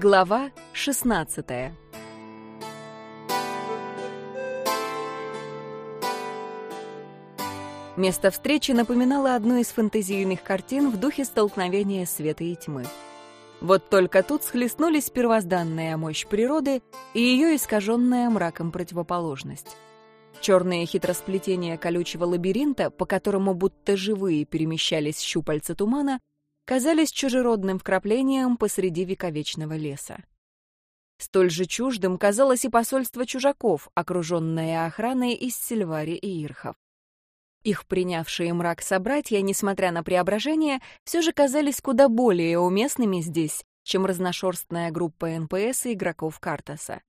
Глава 16 Место встречи напоминало одну из фэнтезийных картин в духе столкновения света и тьмы. Вот только тут схлестнулись первозданная мощь природы и ее искаженная мраком противоположность. Черные хитросплетения колючего лабиринта, по которому будто живые перемещались щупальца тумана, казались чужеродным вкраплением посреди вековечного леса. Столь же чуждым казалось и посольство чужаков, окруженное охраной из Сильвари и Ирхов. Их принявшие мрак собратья, несмотря на преображение, все же казались куда более уместными здесь, чем разношерстная группа НПС и игроков Картаса.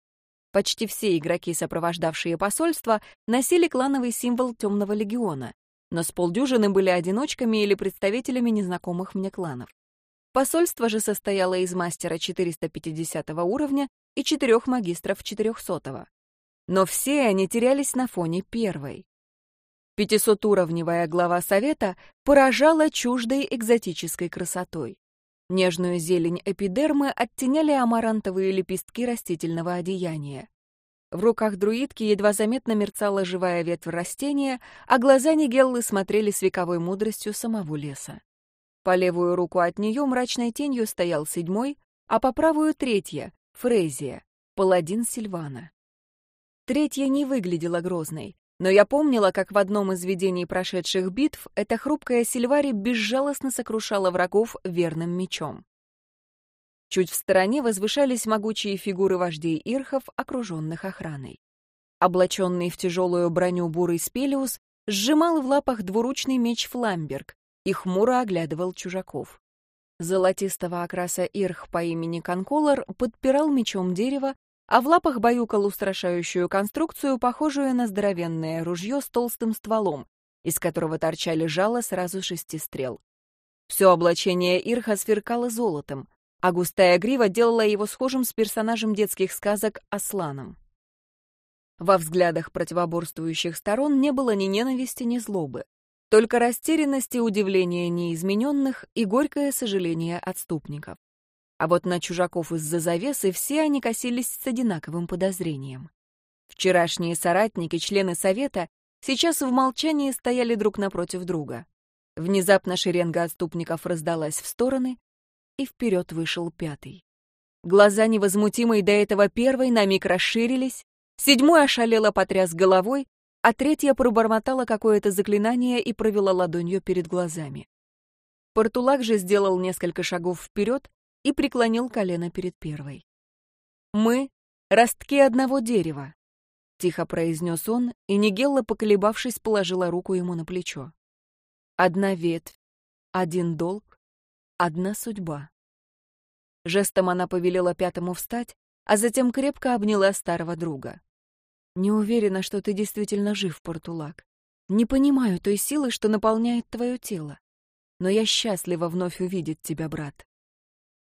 Почти все игроки, сопровождавшие посольство, носили клановый символ Темного Легиона, но с полдюжины были одиночками или представителями незнакомых мне кланов. Посольство же состояло из мастера 450 уровня и четырех магистров 400 -го. Но все они терялись на фоне первой. Пятисотуровневая глава совета поражала чуждой экзотической красотой. Нежную зелень эпидермы оттеняли амарантовые лепестки растительного одеяния. В руках друидки едва заметно мерцала живая ветвь растения, а глаза Нигеллы смотрели с вековой мудростью самого леса. По левую руку от нее мрачной тенью стоял седьмой, а по правую — третья, Фрезия, паладин Сильвана. Третья не выглядела грозной, но я помнила, как в одном из видений прошедших битв эта хрупкая Сильвари безжалостно сокрушала врагов верным мечом. Чуть в стороне возвышались могучие фигуры вождей ирхов, окруженных охраной. Облаченный в тяжелую броню бурый Спелиус сжимал в лапах двуручный меч Фламберг и хмуро оглядывал чужаков. Золотистого окраса ирх по имени Конколор подпирал мечом дерево, а в лапах баюкал устрашающую конструкцию, похожую на здоровенное ружье с толстым стволом, из которого торчали жало сразу шести стрел. Все облачение Ирха сверкало золотом, а густая грива делала его схожим с персонажем детских сказок Асланом. Во взглядах противоборствующих сторон не было ни ненависти, ни злобы, только растерянность и удивление неизмененных и горькое сожаление отступников. А вот на чужаков из-за завесы все они косились с одинаковым подозрением. Вчерашние соратники, члены совета, сейчас в молчании стояли друг напротив друга. Внезапно шеренга отступников раздалась в стороны, и вперед вышел пятый. Глаза невозмутимой до этого первой на миг расширились, седьмой ошалело потряс головой, а третья пробормотала какое-то заклинание и провела ладонью перед глазами. Портулак же сделал несколько шагов вперед, и преклонил колено перед первой. «Мы — ростки одного дерева», — тихо произнес он, и Нигелла, поколебавшись, положила руку ему на плечо. «Одна ветвь, один долг, одна судьба». Жестом она повелела пятому встать, а затем крепко обняла старого друга. «Не уверена, что ты действительно жив, Портулак. Не понимаю той силы, что наполняет твое тело. Но я счастлива вновь увидеть тебя, брат.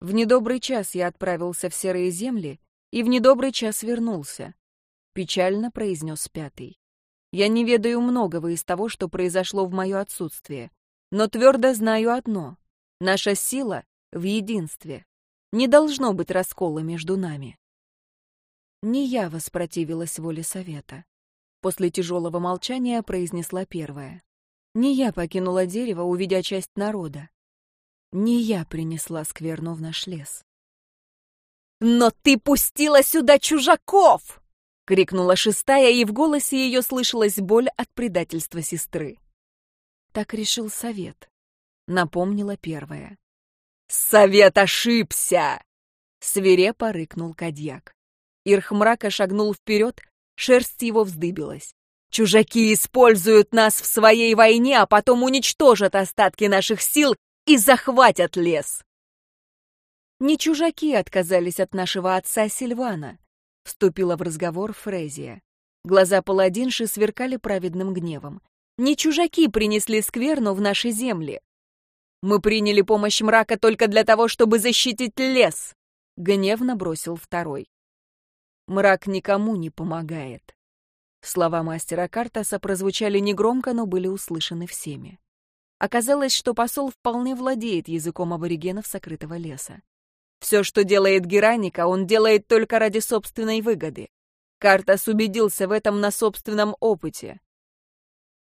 В недобрый час я отправился в серые земли и в недобрый час вернулся, — печально произнес пятый. Я не ведаю многого из того, что произошло в мое отсутствие, но твердо знаю одно — наша сила в единстве. Не должно быть раскола между нами. Не я воспротивилась воле совета. После тяжелого молчания произнесла первая. Не я покинула дерево, увидя часть народа. Не я принесла скверну в наш лес. «Но ты пустила сюда чужаков!» — крикнула шестая, и в голосе ее слышалась боль от предательства сестры. Так решил совет, — напомнила первая. «Совет ошибся!» — свирепо рыкнул Кадьяк. Ирхмрака шагнул вперед, шерсть его вздыбилась. «Чужаки используют нас в своей войне, а потом уничтожат остатки наших сил и захватят лес. Не чужаки отказались от нашего отца Сильвана, вступила в разговор Фрезия. Глаза паладинши сверкали праведным гневом. Не чужаки принесли скверну в наши земли. Мы приняли помощь мрака только для того, чтобы защитить лес, гневно бросил второй. Мрак никому не помогает. Слова мастера Картаса прозвучали негромко, но были услышаны всеми. Оказалось, что посол вполне владеет языком аборигенов сокрытого леса. Все, что делает Гераника, он делает только ради собственной выгоды. Картас убедился в этом на собственном опыте.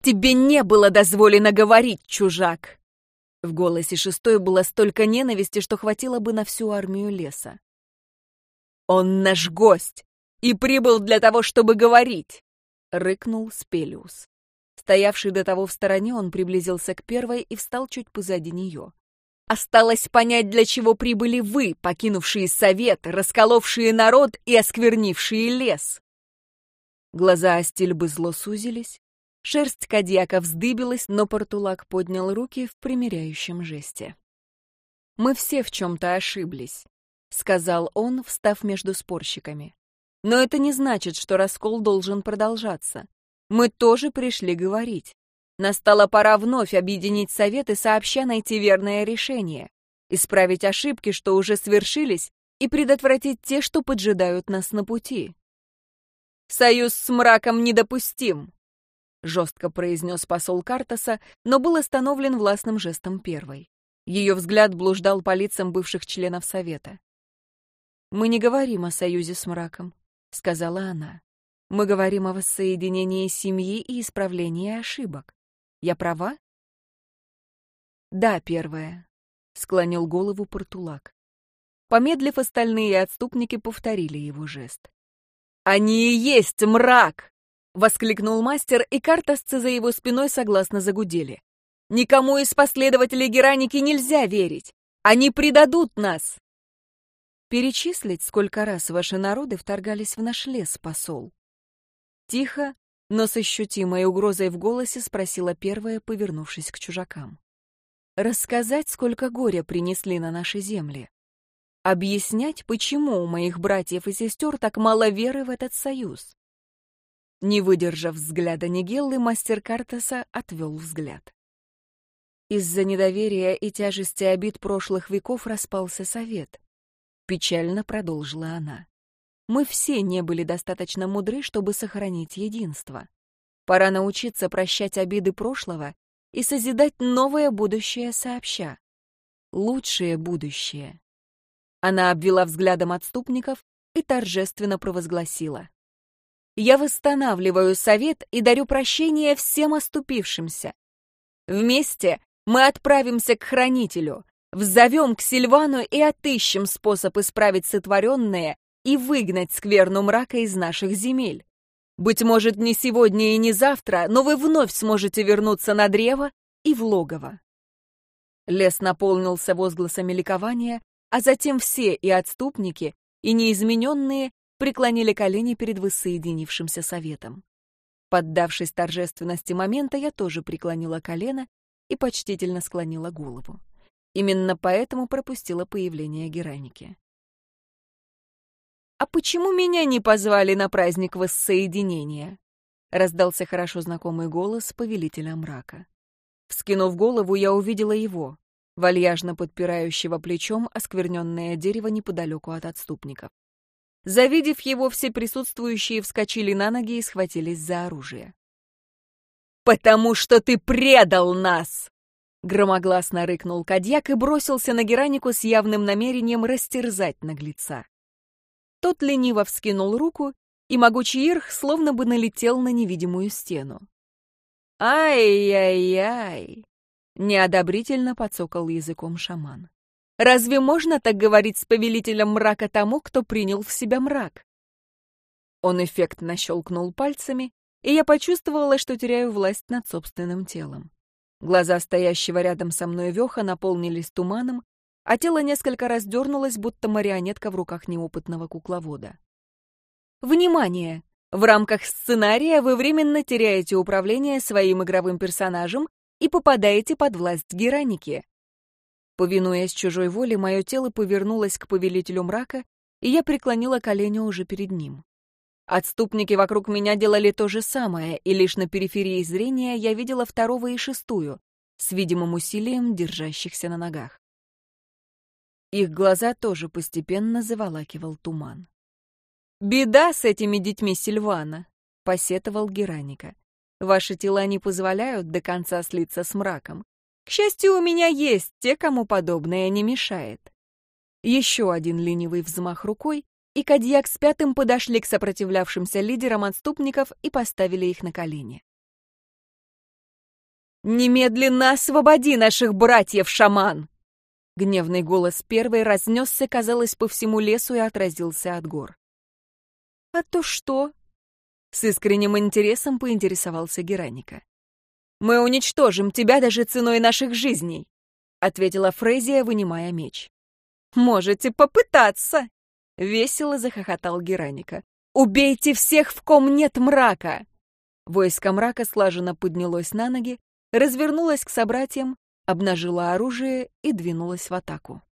«Тебе не было дозволено говорить, чужак!» В голосе шестой было столько ненависти, что хватило бы на всю армию леса. «Он наш гость и прибыл для того, чтобы говорить!» — рыкнул Спелиус. Стоявший до того в стороне, он приблизился к первой и встал чуть позади нее. «Осталось понять, для чего прибыли вы, покинувшие совет, расколовшие народ и осквернившие лес!» Глаза Астильбы зло сузились, Шерсть Кадьяка вздыбилась, но Портулак поднял руки в примиряющем жесте. «Мы все в чем-то ошиблись», — сказал он, встав между спорщиками. «Но это не значит, что раскол должен продолжаться. Мы тоже пришли говорить. Настала пора вновь объединить советы, сообща найти верное решение, исправить ошибки, что уже свершились, и предотвратить те, что поджидают нас на пути. Союз с мраком недопустим. — жестко произнес посол Картаса, но был остановлен властным жестом первой. Ее взгляд блуждал по лицам бывших членов Совета. «Мы не говорим о союзе с мраком», — сказала она. «Мы говорим о воссоединении семьи и исправлении ошибок. Я права?» «Да, первая», — склонил голову Портулак. Помедлив, остальные отступники повторили его жест. «Они и есть мрак!» — воскликнул мастер, и картосцы за его спиной согласно загудели. «Никому из последователей Гераники нельзя верить! Они предадут нас!» «Перечислить, сколько раз ваши народы вторгались в наш лес, посол?» Тихо, но с ощутимой угрозой в голосе спросила первая, повернувшись к чужакам. «Рассказать, сколько горя принесли на наши земли?» Объяснять, почему у моих братьев и сестер так мало веры в этот союз. Не выдержав взгляда Нигеллы, мастер Картаса отвел взгляд. Из-за недоверия и тяжести обид прошлых веков распался совет. Печально продолжила она. Мы все не были достаточно мудры, чтобы сохранить единство. Пора научиться прощать обиды прошлого и созидать новое будущее сообща. Лучшее будущее. Она обвела взглядом отступников и торжественно провозгласила я восстанавливаю совет и дарю прощение всем оступившимся. Вместе мы отправимся к хранителю, взовем к Сильвану и отыщем способ исправить сотворенное и выгнать скверну мрака из наших земель. Быть может, не сегодня и не завтра, но вы вновь сможете вернуться на древо и в логово. Лес наполнился возгласами ликования, а затем все и отступники, и неизмененные преклонили колени перед воссоединившимся советом. Поддавшись торжественности момента, я тоже преклонила колено и почтительно склонила голову. Именно поэтому пропустила появление Гераники. «А почему меня не позвали на праздник воссоединения?» — раздался хорошо знакомый голос повелителя мрака. Вскинув голову, я увидела его, вальяжно подпирающего плечом оскверненное дерево неподалеку от отступников. Завидев его, все присутствующие вскочили на ноги и схватились за оружие. «Потому что ты предал нас!» Громогласно рыкнул Кадьяк и бросился на Геранику с явным намерением растерзать наглеца. Тот лениво вскинул руку, и могучий Ирх словно бы налетел на невидимую стену. «Ай-яй-яй!» — неодобрительно подсокал языком шаман. Разве можно так говорить с повелителем мрака тому, кто принял в себя мрак? Он эффектно щелкнул пальцами, и я почувствовала, что теряю власть над собственным телом. Глаза стоящего рядом со мной Веха наполнились туманом, а тело несколько раз дернулось, будто марионетка в руках неопытного кукловода. Внимание! В рамках сценария вы временно теряете управление своим игровым персонажем и попадаете под власть Гераники. Повинуясь чужой воле, мое тело повернулось к повелителю мрака, и я преклонила колени уже перед ним. Отступники вокруг меня делали то же самое, и лишь на периферии зрения я видела второго и шестую, с видимым усилием держащихся на ногах. Их глаза тоже постепенно заволакивал туман. «Беда с этими детьми Сильвана», — посетовал Гераника. «Ваши тела не позволяют до конца слиться с мраком. К счастью, у меня есть те, кому подобное не мешает. Еще один ленивый взмах рукой, и Кадьяк с пятым подошли к сопротивлявшимся лидерам отступников и поставили их на колени. «Немедленно освободи наших братьев, шаман!» Гневный голос первой разнесся, казалось, по всему лесу и отразился от гор. «А то что?» С искренним интересом поинтересовался Гераника. «Мы уничтожим тебя даже ценой наших жизней», ответила Фрезия, вынимая меч. «Можете попытаться!» Весело захохотал Гераника. «Убейте всех, в ком нет мрака!» Войско мрака слаженно поднялось на ноги, развернулось к собратьям, обнажило оружие и двинулось в атаку.